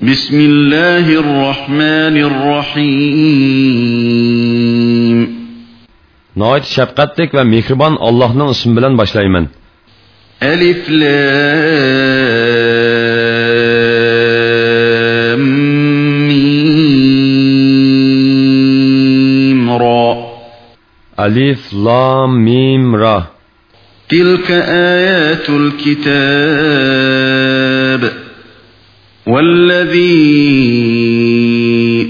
بسم الله الرحمن الرحيم. ناھايىتى شەپقەتلىك ۋە مېھرىبان ئاللاھنىڭ ئىسمى بىلەن باشلايمەن ألف لام ميم را ألف لام ميم را تلك آيات الكتاب والذي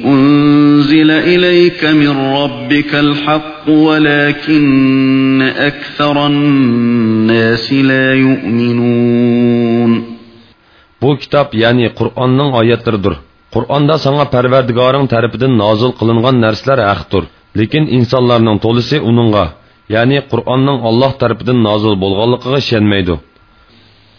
أنزل إليك من ربك الحق ولكن أكثر الناس لا يؤمنون Bu kitap yani Kur'an'ın ayetleridir. Kur'an'da sana perverdigarın tarafidan nazil kılıngan nersler haqdır. Lekin insanlarning to'lisi uningga, ya'ni Qur'onning Alloh tarafidan nozil bo'lganligiga ishonmaydi.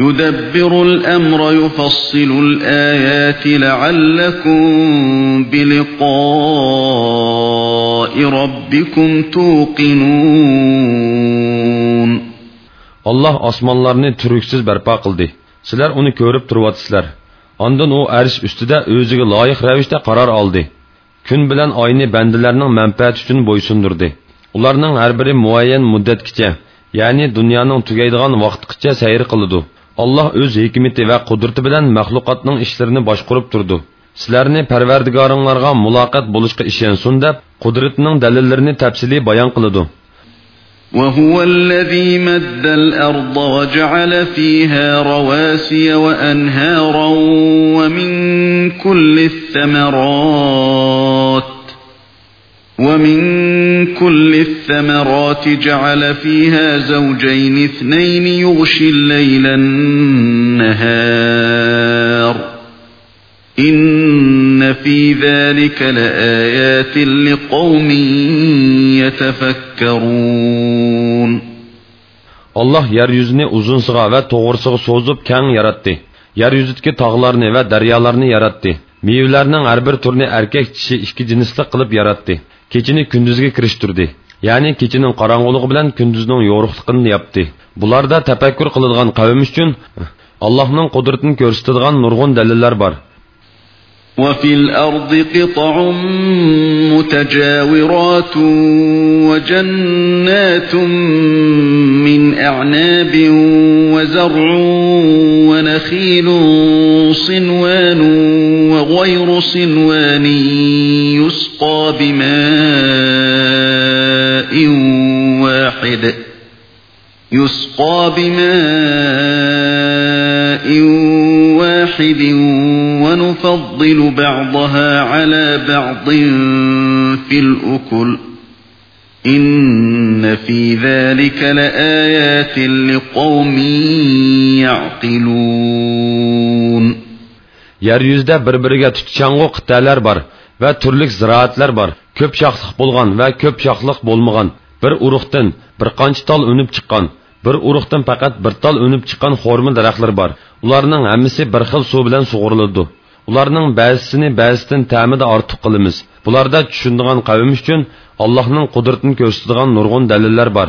يدبر الأمر يفصل الآيات لعلكم بلقاء ربكم توقنون Allah osmonlarni turuksiz barpo qildi. Sizlar uni ko'rib turyotsizlar. Ondan u arsh ustida o'ziga loyiq ravishda qaror oldi. Kun bilan oyni bandalarning manfaati uchun bo'ysundirdi. Ularning har biri muayyan muddatgacha, ya'ni dunyoning tugaydigan vaqtgacha sayr qiladi. Allah o'z hikmeti va qudrati bilan maxluqotning ishlarini boshqarib turdi. Sizlarni Parvardigoringlarga muloqot bo'lishga ishonsin deb, qudratining dalillarini tafsiliy bayon qiladi. وهو الذي مد الأرض وجعل فيها رواسي وأنهارا ومن كل الثمرات ومن كل الثمرات جعل فيها زوجين اثنين يغشي الليل النهار إن في ذلك لآيات لقوم يتفكرون Allah yeryüzünü uzunsuğa ve toğırsuğa sozup keng yarattı. Yeryüzüdeki tağlarını ve daryalarını yarattı. Meyvelerinin her bir türünü erkek dişi iki cinsli kılıp yarattı. Keçini kündüzge kiriştirdi. Yani keçinin qarangılığı bilen kündüzünün yoruqlıqını yaptı. Bularda tefekkür kılıngan kavim için Allah'ın kudretini gösterdiğin nurgun deliller var. وفي الأرض قطع متجاورات وجنات من أعناب وزرع ونخيل صنوان وغير صنوان يسقى بماء واحد يسقى بماء واحد ونفضل بعضها على بعض في الأكل إن في ذلك لآيات لقوم يعقلون Yeryüzde birbiriga tutchang'u qit'alar bor va turli ziroatlar bor. Ko'p shoxliq bo'lgan va ko'p shoxliq bo'lmagan. Bir urug'dan bir qancha tol unib chiqqan, bir urug'dan faqat bir tol unib chiqqan xorma daraxtlar bor. Ularning hammasi bir xil suv bilan sug'uriladi. Ularning ba'zisini ba'zisidan ta'mida ortiq qilamiz. Bularda tushundigan qavm uchun Allohning qudratini ko'rsatadigan nurg'un dalillar bor.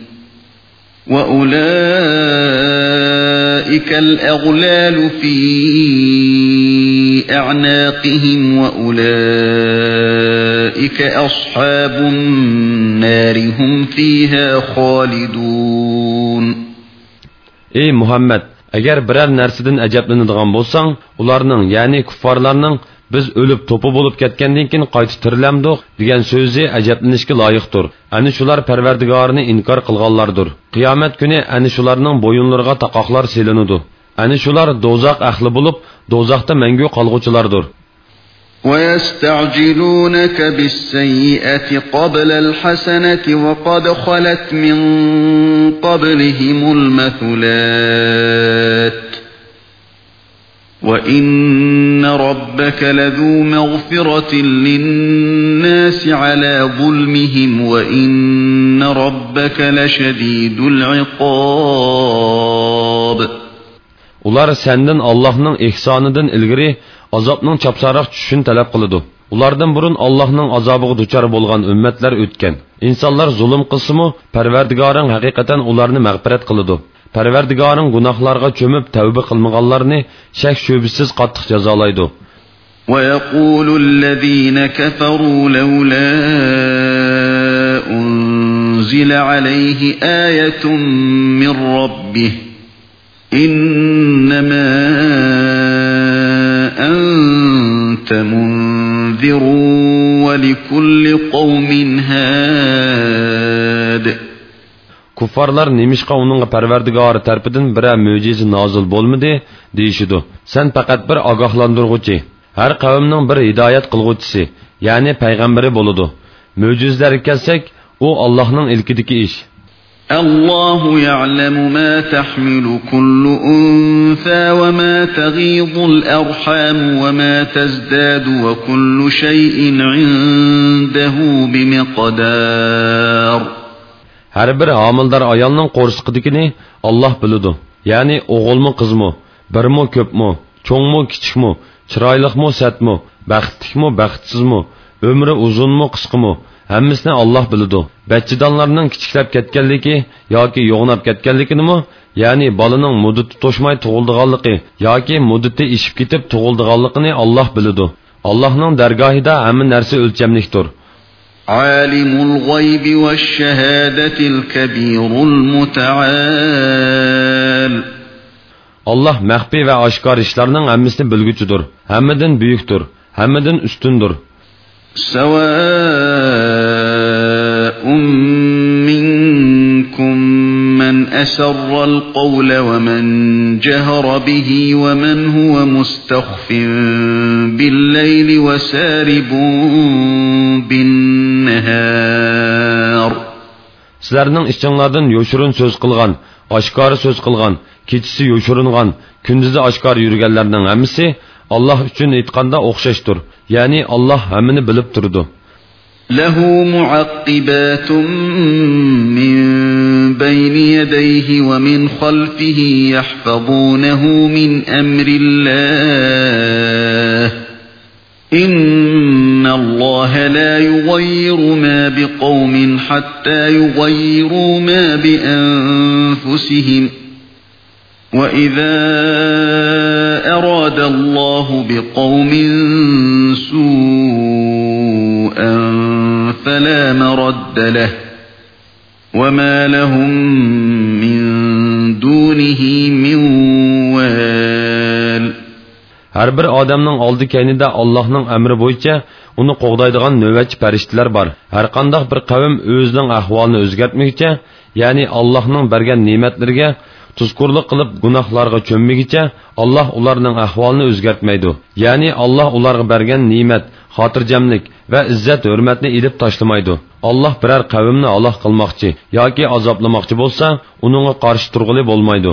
وأولئك الأغلال في أعناقهم وأولئك أصحاب النار هم فيها خالدون إيه محمد أجر برر نرسدن اجابلنه دغن بولسان اولارنن يعني كفارلارنن biz o'lib to'pi bo'lib ketgandan keyin qayta tirilamdiq degan so'zi ajablanishga loyiqdir ana shular parvardigorini inkor qilganlardir qiyomat kuni ana shularning bo'yinlariga taqoqlar selinudi ana shular do'zax ahli bo'lib do'zaxda mangu qolg'uchilardir ويستعجلونك بالسيئة قبل الحسنة وقد خلت من قبلهم المثلات وَإِنَّ رَبَّكَ لَذُو مَغْفِرَةٍ لِلنَّاسِ عَلَى ظُلْمِهِمْ وَإِنَّ رَبَّكَ لَشَدِيدُ الْعِقَابِ Ular senden Allah'ның ihsanıdan ilgiri azapның çapsaraq düşüşünü talep qılıdı. Ulardan burun Allah'ның azabığı duçar bolgan ümmetler ötken. İnsanlar zulüm qılsımı, Perverdigarın haqiqatan ularını mağfiret qılıdı. Parvardigoring gunohlarga cho'mib tavba qilmaganlarni shak shubisiz qattiq jazolaydi ويقول الذين كفروا لولا أنزل عليه آية من ربه إنما أنت منذر ولكل قوم هاد kuffarlar nemishqa uningga parvardigori tarafidan biror mo'jiza nozil bo'lmidi deyishidu san faqat bir ogohlantirg'uchi har qavmning bir hidoyat qilg'uvchisi ya'ni payg'ambari bo'ludi mo'jizalarga kelsak u ollohning ilkidiki ish الله يعلم ما تحمل كل أنثى وما تغيض الأرحام وما تزداد وكل شيء عنده بمقدار har bir homildor ayolning qo'rsqidikini olloh biladi ya'ni o'g'ilmi qizmi birmi ko'pmi cho'ngmi kichikmi chiroyliqmi satmi baxtlikmi baxtsizmi umri uzunmi qisqimi hammasini olloh biladi bachchidonlarning kichiklab ketganligi yoki yo'g'nab ketganligini ya'ni bolaning muddati to'shmay tug'ildiganligi yoki muddati ishib ketib tug'ildiganligini olloh biladi allohning dargohida hamma narsa o'lchamlikdir عالم الغيب والشهادة الكبير المتعال Allah məxfi və aşkar işlərinin hamısını bilgücüdür. Hammadan büyüktür. Hammadan üstündür. Səvəun minkum men əsərrəl qavlə və men cəhərə bihi və men huvə müstəxfin bil-leyli və səribun bin-nəhər. Sizlərinin işçinlərdən yoşurun söz qılğan, aşkarı söz qılğan, keçisi yoşurunğan, kündüzü aşkar yürügənlərinin həmisi Allah üçün etqanda oxşaşdır. Yani Allah həmini bilib durdu. له معقبات من بين يديه ومن خلفه يحفظونه من أمر الله إن الله لا يغير ما بقوم حتى يغيروا ما بأنفسهم. وإذا أراد الله بقوم سوءا فلا مرد له. وما لهم من دونه من وال. Har bir odamning oldi keynida Allohning amri bo'yicha uni qo'g'daydigan navbatchi farishtalar bor. Har qanday bir qavm o'zining ahvolini o'zgartmoqcha, ya'ni Allohning bergan ne'matlariga tuzkurlik qilib gunohlarga cho'mmigicha alloh ularning ahvolini o'zgartmaydi ya'ni alloh ularga bergan ne'mat xotirjamlik va izzat hurmatni ilib tashlamaydi alloh biror qavmni aloh qilmoqchi yoki azoblamoqchi bo'lsa uningga qarshi turg'ili bo'lmaydi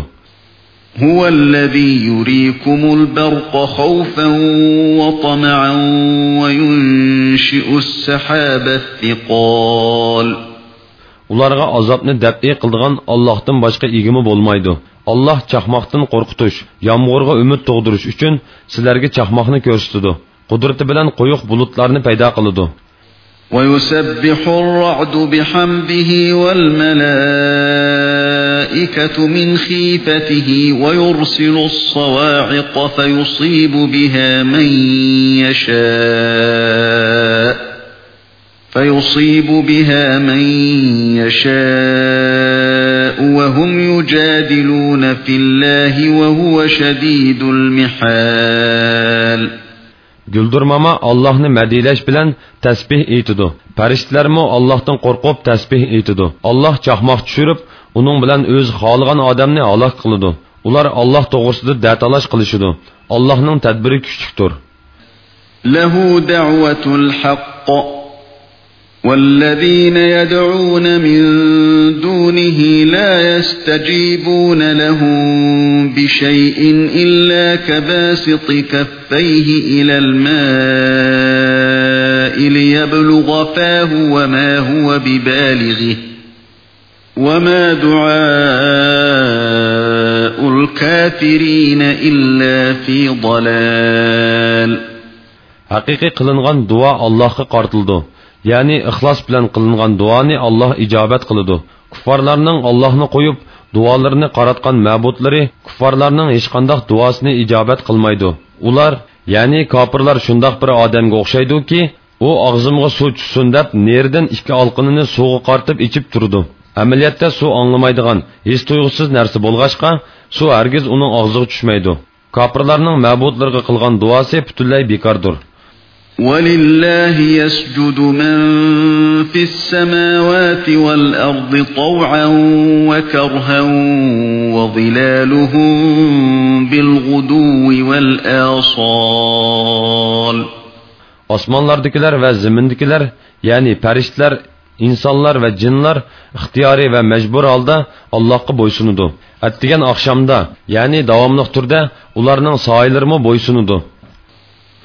هو الذي يريكم البرق خوفا وطمعا وينشئ السحاب الثقال ularga azobni dab'i qildigan Allohdan boshqa egimi bo'lmaydi. Alloh chaqmoqdan qo'rqitish, yomg'irga umid tug'dirish uchun sizlarga chaqmoqni ko'rsatadi. Qudrati bilan quyuq bulutlarni paydo qiladi. ويسبح الرعد بحمده والملائكة من خيفته ويرسل الصواعق فيصيب بها من يشاء فيصيب بها من يشاء وهم يجادلون في الله وهو شديد المحال Güldürmama Allah'ını mədiyləş bilən təsbih eytidu. Pəriştlərmə Allah'tan qorqub təsbih eytidu. Allah çaxmaq düşürüb, onun bilən öz xalığan adamni halak qılıdı. Ular Allah doğrusida dətalaş qılışıdı. Allah'ın tədbiri küçüktür. Ləhu də'vətul haqq والذين يدعون من دونه لا يستجيبون لهم بشيء إلا كباسط كفيه إلى الماء ليبلغ فاه وما هو ببالغه وما دعاء الكافرين إلا في ضلال حقيقي قلنغان دعاء الله ya'ni ixlos bilan qilingan duoni alloh ijobat qiladi kuffarlarning ollohni qo'yib duolarini qaratgan ma'budlari kuffarlarning hech qandoq duosini ijobat qilmaydi ular ya'ni kofirlar shundoq bir odamga o'xshayduki u og'zimga suv tushsin deb nerdan ikki olqinini suvga qartib ichib turdi amaliyotda suv anglamaydigan his tuyg'usiz narsa bo'lg'achqa suv hargiz uning og'ziga tushmaydi kofirlarning ma'budlarga qilgan duosi butunlay bekordir ولله يسجد من في السماوات والأرض طوعا وكرها وظلالهم بالغدو والآصال Osmanlardakilar va zimindakilar, ya'ni farishtalar, insonlar va jinlar ixtiyoriy va majbur holda Allohga bo'ysunudi. Atdigan oqshomda, ya'ni davomli turda ularning soyillarimi bo'ysunudi.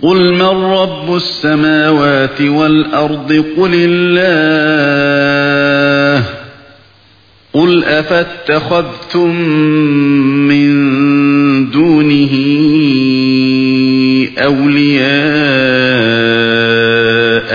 قل من رب السماوات والأرض قل الله قل أفاتخذتم من دونه أولياء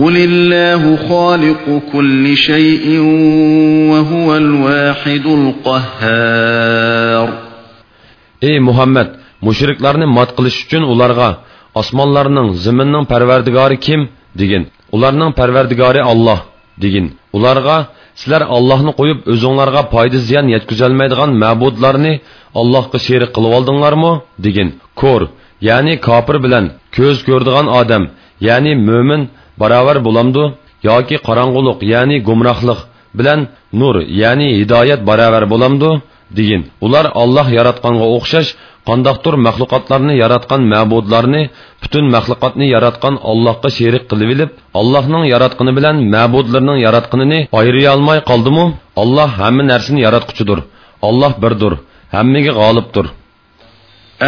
قل الله خالق كل شيء وهو الواحد القهار إيه محمد mushriklarni mot qilish uchun ularga osmonlarning zaminning parvardigori kim degin ularning parvardigori olloh degin ularga sizlar ollohni qo'yib o'zinglarga foyda ziyon yetkazolmaydigan ma'budlarni allohga sherik qilib oldinglarmi degin ko'r ya'ni kofir bilan ko'z ko'rdigan odam ya'ni mo'min barobar bo'lamdu yoki qorong'uliq ya'ni gumrohlik bilan nur ya'ni hidoyat barobar bo'lamdu degin ular olloh yaratganga o'xshash qandoqdir maxluqotlarni yaratgan ma'budlarni butun maxluqotni yaratgan allohga sherik qilib ilib allohning yaratqini bilan ma'budlarning yaratqinini olmay qoldimi olloh hamma narsani yaratquchidir olloh birdir hammaga g'olibdir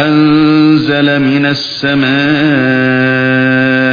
أنزل من السماء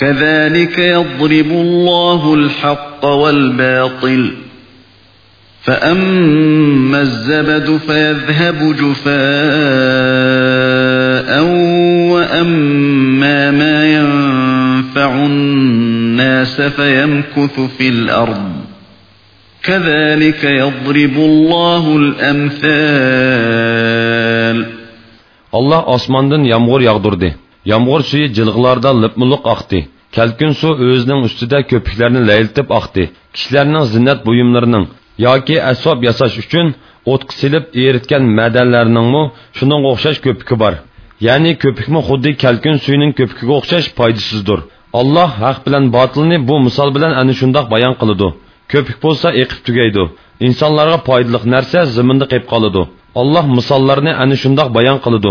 كذلك يضرب الله الحق والباطل. فأما الزبد فيذهب جفاء وأما ما ينفع الناس فيمكث في الأرض. كذلك يضرب الله الأمثال. Allah osmondan yomg'ir yog'dirdi. Yağmur suyu cılgılarda lıpmuluq axdı. Kəlkin su özünün üstüdə köpüklərini ləyiltib axdı. Kişilərinin zinnət buyumlarının yoki əsob yasaş üçün otq silib eritkən mədənlərinin mu şunun oxşaş köpükü var. Yəni köpükmü xuddi kəlkin suyunun köpükügə oxşaş faydasızdır. Allah haq bilan batılni bu misol bilan ana shundoq bayon qiladi. Köpük bo'lsa eqib tugaydi. İnsanlarga foydali narsa ziminda qolib qoladi. Allah misollarni ana shundoq bayon qiladi.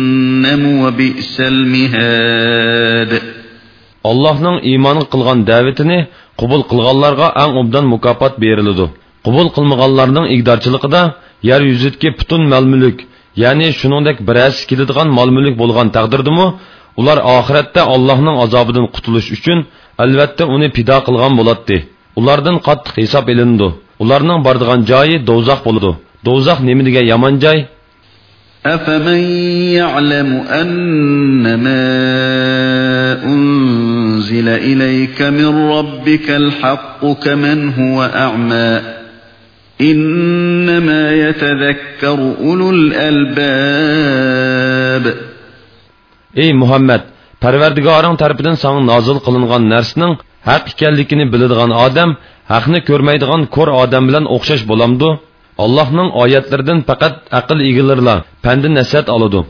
cehennem ve bi'sel mihad. Allah'ın imanı kılgan davetini kubul kılganlarga en obdan mukafat berilidu. Kubul kılmaganlarning igdarchiligida yer yuzidagi butun mal-mulk, ya'ni shuningdek birasi keladigan mal-mulk bo'lgan taqdirdimi, ular oxiratda Allohning azobidan qutulish uchun albatta uni pido qilgan bo'ladi. Ulardan qattiq hisob elindi. Ularning bordigan joyi dozaq bo'ladi. Dozaq nima degan yomon joy? أفمن يعلم أنما أنزل إليك من ربك الحق كمن هو أعمى إنما يتذكر أولو الألباب Ey Muhammed, Parvardigoring tarafidan sana nozil qilingan narsaning haq ekanligini biladigan odam haqni ko'rmaydigan ko'r odam bilan o'xshash bo'lamdi? Allah'ın ayetlerinden fakat akıl ilgilerle pendi neset alıdı.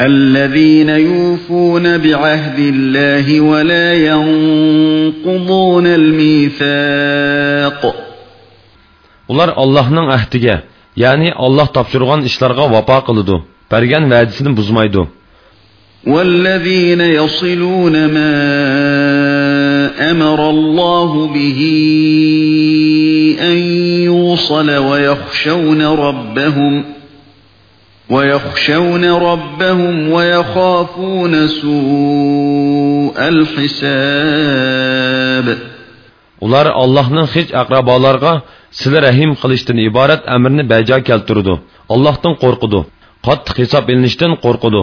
الذين يوفون بعهد الله ولا ينقضون الميثاق Ular Allah'ın ahdiga, yani Allah tapşırgan işlerga vapa kılıdı. Bergen vaadisini buzmaydı. وَالَّذ۪ينَ يَصِلُونَ مَا أَمَرَ اللّٰهُ بِهِ الْمُرْسَلَ وَيَخْشَوْنَ رَبَّهُمْ وَيَخْشَوْنَ رَبَّهُمْ وَيَخَافُونَ سُوءَ الْحِسَابِ Ular Allah'ın hiç akrabalarga sizler rahim kılıçtan ibaret emrini beca keltirdi. Allah'tan korkudu. Qattiq hesap elinishdan qo'rqudi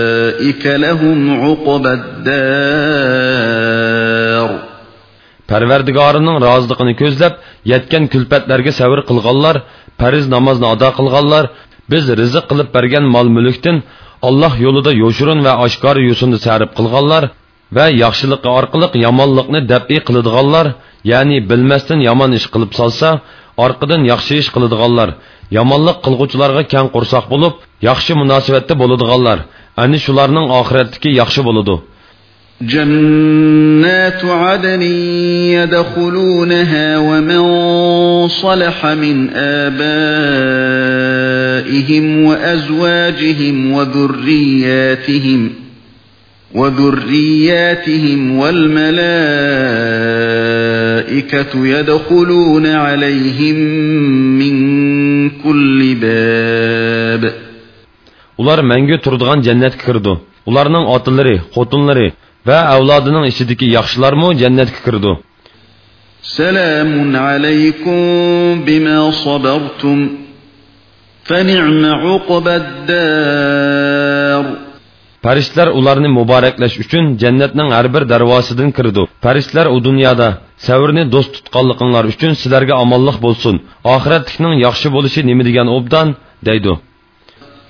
لهم عقبى الدار Parvardigorining roziligini ko'zlab, yetgan kulfatlarga sabr qilganlar, fariz namozni ado qilganlar, biz rizq qilib bergan mol-mulkdan Allah yo'lida yo'shirin va oshkor yo'sinni sarf qilganlar va yaxshilik orqali yomonlikni dab'i qiladiganlar, ya'ni bilmasdan yomon ish qilib solsa, orqadan yaxshi ish qiladiganlar, yomonlik qilg'uvchilarga kang qursoq bo'lib, yaxshi munosabatda bo'ladiganlar, ana shularning oxiratdagi yaxshi bo'ladi. جنات عدن يدخلونها ومن صلح من آبائهم وأزواجهم وذرياتهم وذرياتهم والملائكة يدخلون عليهم من كل باب ular mangu turadigan jannatga kirdi ularning otilari xotinlari va avlodining ichidagi yaxshilarmi jannatga kirdi salamun alaykum bima sabartum Pərişlər onları mübarəkləş üçün cənnətin hər bir darvasından kirdi. Pərişlər o dünyada səvrini dost tutqanlıqlar üçün sizlərə amallıq bolsun. Axirətliknin yaxşı bolışı nə degan obdan deydi.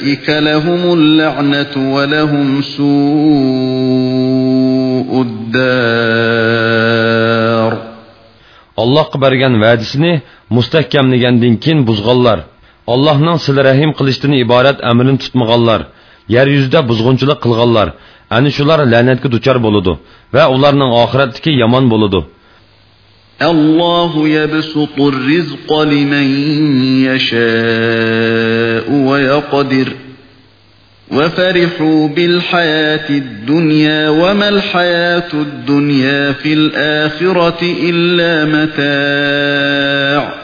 أولئك لهم اللعنة ولهم سوء الدار. الله قبرغان وادسني مستحكم نگن دينكين بزغاللار الله نان سل رحم قلشتن إبارت أمرن تتمغاللار يار يزدى بزغنچلا قلغاللار أنشولار لعنتك دوچار بولدو و أولارنان آخرتك يمان بولدو الله يبسط الرزق لمن يشاء ويقدر وفرحوا بالحياة الدنيا وما الحياة الدنيا في الآخرة إلا متاع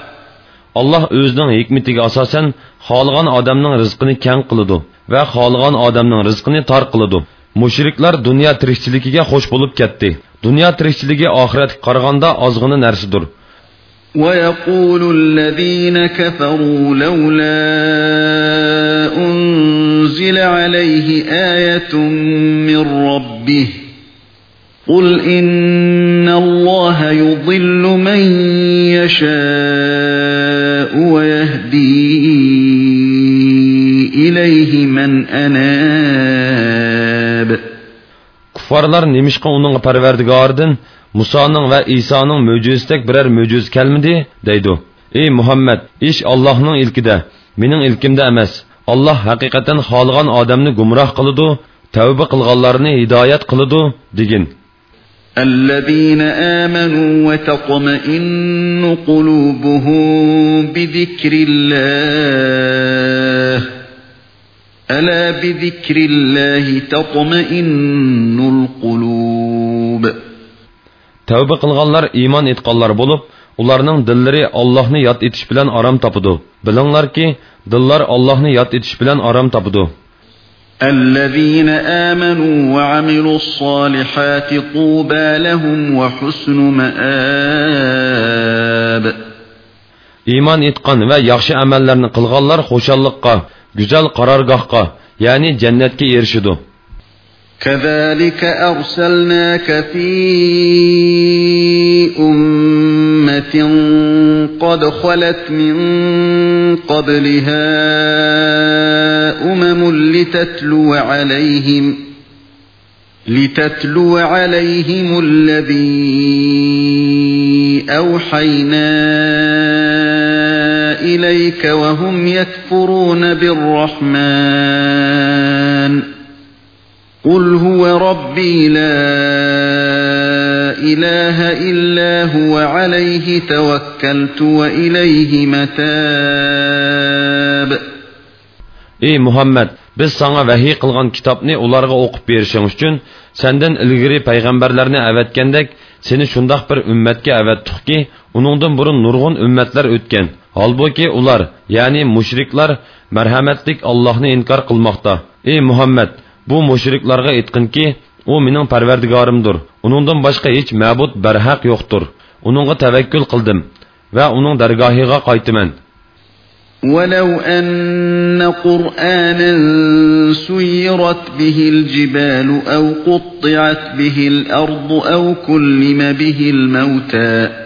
Allah o'zining hikmatiga asosan xohlagan odamning rizqini kang qiladi va xohlagan odamning rizqini tor qiladi. Mushriklar dunyo tirikchiligiga xo'sh bo'lib ketdi. Dunyo tirikchiligi oxiratga qaraganda ozg'ina narsadir. ويقول الذين كفروا لولا أنزل عليه آية من ربه قل إن الله يضل من يشاء ويهدي Kuffarlar nemishqa uning parvardigoridan Musoning va Isoning mo'jizadak biror mo'jiz kelmidi deydi. Ey Muhammad, ish Allohning ilkida, mening ilkimda emas. Alloh haqiqatan xohlagan odamni gumroh qiladi, tavba qilganlarni hidoyat qiladi degin. الذين آمنوا وتطمئن قلوبهم بذكر الله ألا بذكر الله تطمئن القلوب Tavba qilganlar iymon etganlar bo'lib, ularning dillari Allohni yod etish bilan orom topadi. Bilinglarki, dillar Allohni yod etish bilan orom topadi. الذين آمنوا وعملوا الصالحات طوبى لهم وحسن مآب iymon etgan va yaxshi amallarni qilganlar xushalliqqa go'zal qarorgohga ya'ni jannatga erishidi كذلك أرسلناك في أمة قد خلت من قبلها أمم لتتلو عليهم لتتلو عليهم الذي أوحينا إليك وهم يكفرون بالرحمن قل هو ربي لا إله إلا هو عليه توكلت وإليه متاب Ey Muhammed, biz sana vahiy qilgan kitobni ularga o'qib berishing uchun sendan ilgari payg'ambarlarni avatgandek seni shundoq bir ummatga avatdikki, uningdan burun nurg'un ummatlar o'tgan. Holbuki ular, ya'ni mushriklar marhamatlik Allohni inkor qilmoqda. Ey Muhammad, bu mushriklarga aytqinki u mening parvardigorimdir uningdan boshqa hech ma'bud barhaq yo'qdir uningga tavakkul qildim va uning dargohiga qaytaman ولو أن قرآنا سيرت به الجبال أو قطعت به الأرض أو كلم به الموتى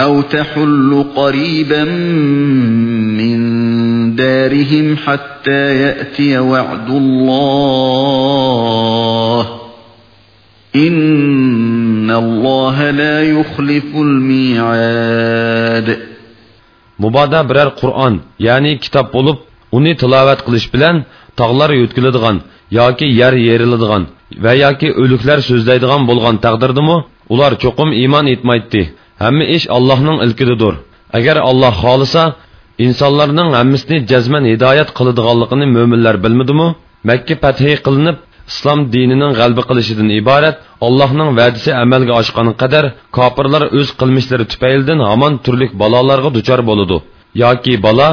أو تحل قريبا من دارهم حتى يأتي وعد الله إن الله لا يخلف الميعاد birer Qur'on, ya'ni kitob bo'lib, uni tilovat qilish bilan tog'lar yutkiladigan yoki yer yeriladigan va yoki o'liklar so'zlaydigan bo'lgan taqdirdimi, ular cho'qim iymon etmaydi. Hamma ish Allohning ilkididir. Agar Alloh xolisa, insonlarning hammasini jazman hidoyat qiladiganligini mo'minlar bilmadimi makka fathi qilinib islom dinining g'alba qilishidan iborat allohning va'dasi amalga oshgani qadar kofirlar o'z qilmishlari tufaylidan hamon turli balolarga duchor bo'ladi yoki bola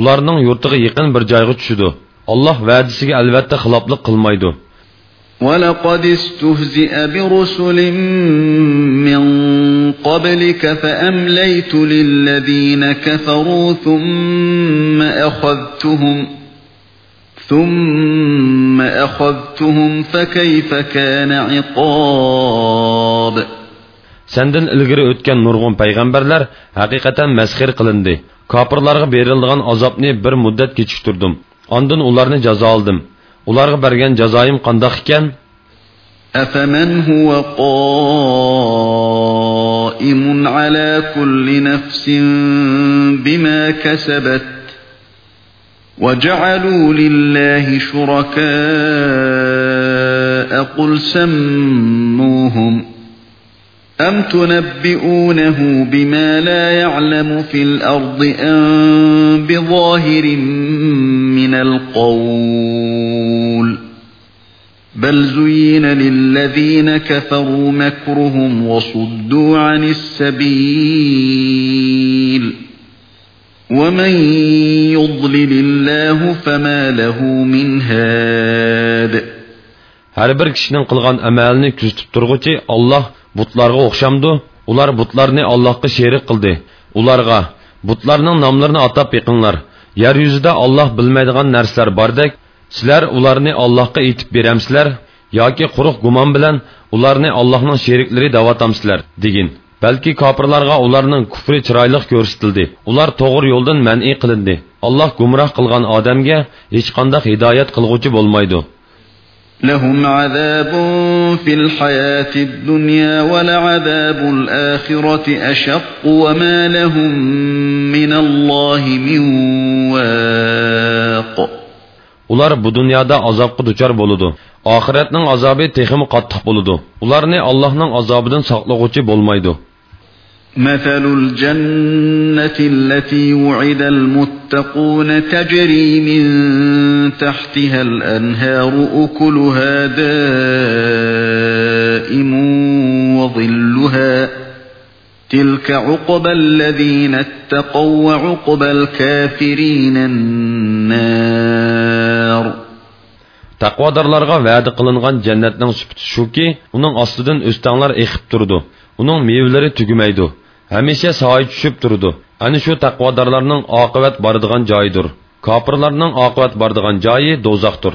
ularning yurtiga yaqin bir joyga tushadi. alloh va'dasiga albatta xiloflik qilmaydi ولقد استهزئ برسل من قبلك فأمليت للذين كفروا ثم أخذتهم ثم أخذتهم فكيف كان عقاب Senden ilgiri o'tgan nurg'un payg'ambarlar haqiqatan masxir qilindi. Kofirlarga berilgan azobni bir muddat kechiktirdim. Ondan ularni jazo oldim. Ularga bergan jazoyim qandoq ekan? أفمن هو قائم على كل نفس بما كسبت وجعلوا لله شركاء قل سموهم أم تنبئونه بما لا يعلم في الأرض أم بظاهر من القول بل زين للذين كفروا مكرهم وصدوا عن السبيل ومن يضلل الله فما له من هاد Her bir kişinin qilgan amalini kuzatib turg'uchi Alloh butlarga o'xshamdi ular butlarni allohga sherik qildi ularga butlarning nomlarini atab yiqinglar yer yuzida olloh bilmaydigan narsalar bordek sizlar ularni allohga aytib beramsizlar yoki quruq gumon bilan ularni allohning sheriklari davotamsizlar degin balki kofirlarga ularning kufri chiroyli ko'rsatildi ular to'g'ri yo'ldan man'iy qilindi alloh gumroh qilgan odamga hech qanday hidoyat qilg'uchi bo'lmaydi لهم عذاب في الحياة الدنيا ولعذاب الآخرة أشق وما لهم من الله من واق Ular bu dunyoda azobga duchor bo'ladi. Oxiratning azobi texmi qattiq bo'ladi. Ularni Allohning azobidan saqlag'uvchi bo'lmaydi. مثل الجنة التي وعد المتقون تجري من تحتها الأنهار أكلها دائم وظلها تلك عقبى الذين اتقوا وعقبى الكافرين النار taqvodorlarga va'da qilingan jannatning sifati shuki uning ostidan o'stanglar eqib turdi uning mevalari tugumaydi hamisha soy tushib turdi ana shu taqvodorlarning oqibat boradigan joyidir kofirlarning oqibat boradigan joyi do'zaxdir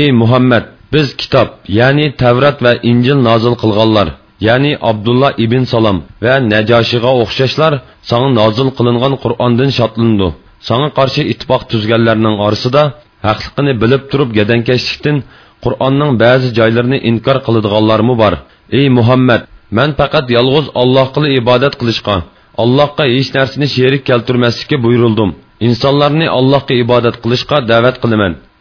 Ey Muhammed, biz kitob, ya'ni Tavrat va Injil nozil qilganlar, ya'ni Abdullah ibn Salam va Najoshiga o'xshashlar sana nozil qilingan Qur'ondan shodlandi. Sana qarshi ittifoq tuzganlarning orasida haqliqini bilib turib gadankashlikdan Qur'onning ba'zi joylarini inkor qiladiganlarmi bor. Ey Muhammad, men faqat yolg'iz Allohga ibodat qilishga, Allohga hech narsani sherik keltirmaslikka buyurildim. insonlarni Allohga ibodat qilishga da'vat qilaman.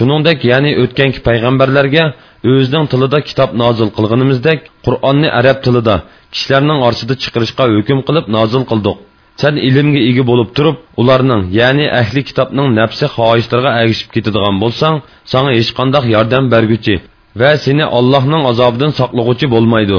Shuningdek, ya'ni o'tganki payg'ambarlarga o'zining tilida kitob nozil qilganimizdek, Qur'onni arab tilida kishilarning orasida chiqarishga hukm qilib nozil qildik. Sen ilmga ega bo'lib turib, ularning, ya'ni ahli kitobning nafsi xohishlarga agishib ketadigan bo'lsang, sanga hech qanday yordam berguchi va seni Allohning azobidan saqlag'uchi bo'lmaydi.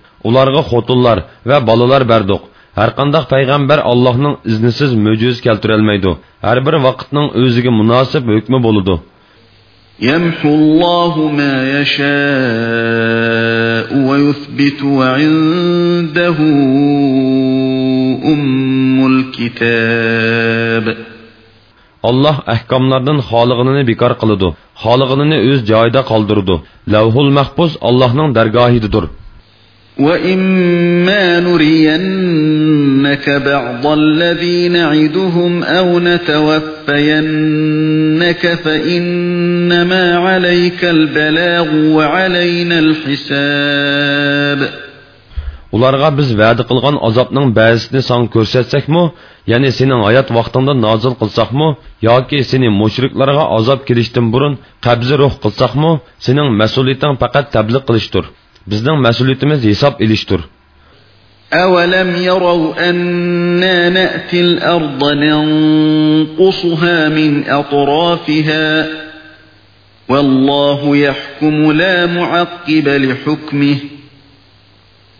Ularga xotinlar va bolalar berdik. Har qanday payg'ambar Allohning iznisiz mo'jiz keltirolmaydi. Har bir vaqtning o'ziga munosib hukmi bo'ladi. يمحو الله ما يشاء ويثبت وعنده أم الكتاب alloh ahkomlardan xolig'inini bekor qiladi xolig'inini o'z joyida qoldiradi lavhul mahbuz allohning dargohididir وَإِمَّا نُرِيَنَّكَ بَعْضَ الَّذِي نَعِدُهُمْ أَوْ نَتَوَفَّيَنَّكَ فَإِنَّمَا عَلَيْكَ الْبَلَاغُ وَعَلَيْنَا الْحِسَابُ ularga biz va'da qilgan azobning ba'zisini san ko'rsatsakmi ya'ni sening hayot vaqtingda nozil qilsakmi yoki seni mushriklarga azob kelishdan burun qabzi ruh qilsakmi sening mas'uliyating faqat tabliq qilishdir bizning mas'uliyatimiz hisob ilishdir أَوَلَمْ يَرَوْا أَنَّا نَأْتِي الْأَرْضَ نَنقُصُهَا مِنْ أَطْرَافِهَا وَاللَّهُ يَحْكُمُ لَا مُعَقِّبَ لِحُكْمِهِ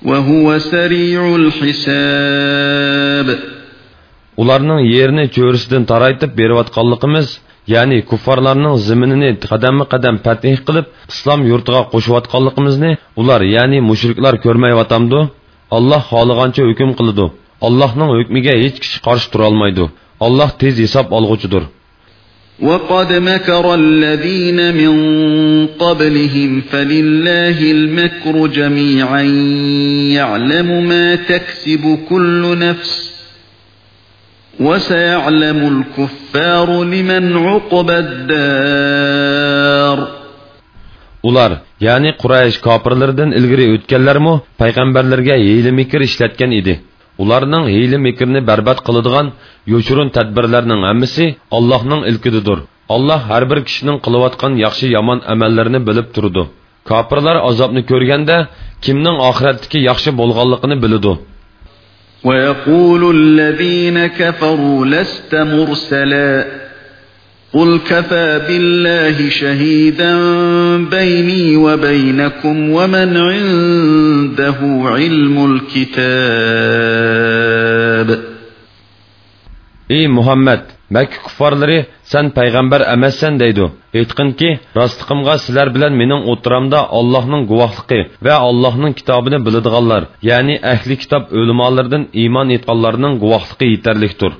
وَهُوَ سَرِيعُ الْحِسَابِ ularning yerini cho'risidan taraytib berayotganligimiz ya'ni kuffarlarning ziminini qadamma qadam fatih qilib islom yurtiga qo'shayotganligimizni ular ya'ni mushriklar ko'rmayotamdu alloh xohlagancha hukm qiladi allohning hukmiga hech kishi qarshi turolmaydi alloh tez hisob olg'uchidir وَقَدْ مَكَرَ الَّذِينَ مِنْ قَبْلِهِمْ فَلِلَّهِ الْمَكْرُ جَمِيعًا يَعْلَمُ مَا تَكْسِبُ كُلُّ نَفْسٍ وَسَيَعْلَمُ الْكُفَّارُ لِمَنْ عُقْبَى الدَّارِ ular ya'ni quraysh kofirlaridan ilgari o'tganlarmi payg'ambarlarga hiyla mikr ishlatgan edi ularning hiyla mikrni barbod qiladigan yo'shurun tadbirlarning hammasi allohning ilkididir alloh har bir kishining qilayotgan yaxshi yomon amallarini bilib turdi kofirlar azobni ko'rganda kimning oxiratdagi yaxshi bo'lganligini biladi وَيَقُولُ الَّذِينَ كَفَرُوا لَسْتَ مُرْسَلًا قُلْ كَفَى بِاللَّهِ شَهِيدًا بَيْنِي وَبَيْنَكُمْ وَمَنْ عِندَهُ عِلْمُ الْكِتَابِ. ey muhammad makka kuffarlari san payg'ambar emassan deydi aytqinki rostliqimga sizlar bilan mening o'tiramda allohning guvohligi va allohning kitobini biladiganlar ya'ni ahli kitob o'limolaridan iymon etganlarning guvohligi yetarlikdir